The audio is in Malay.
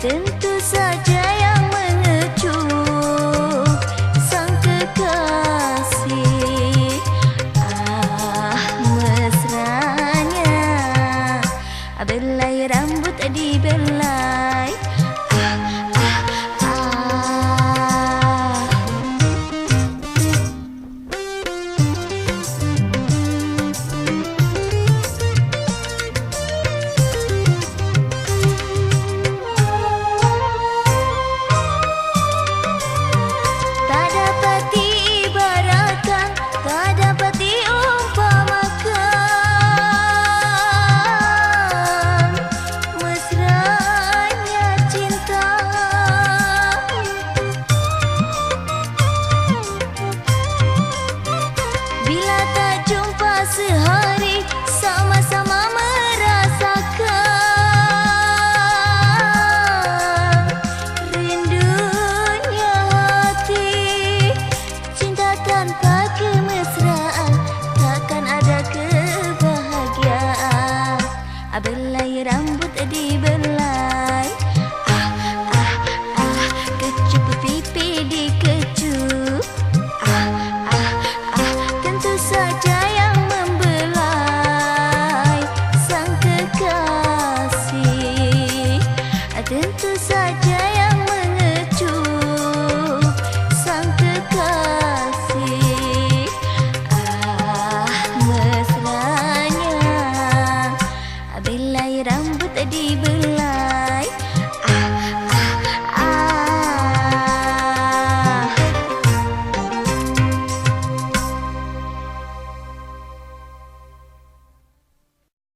tentu saja sedih belum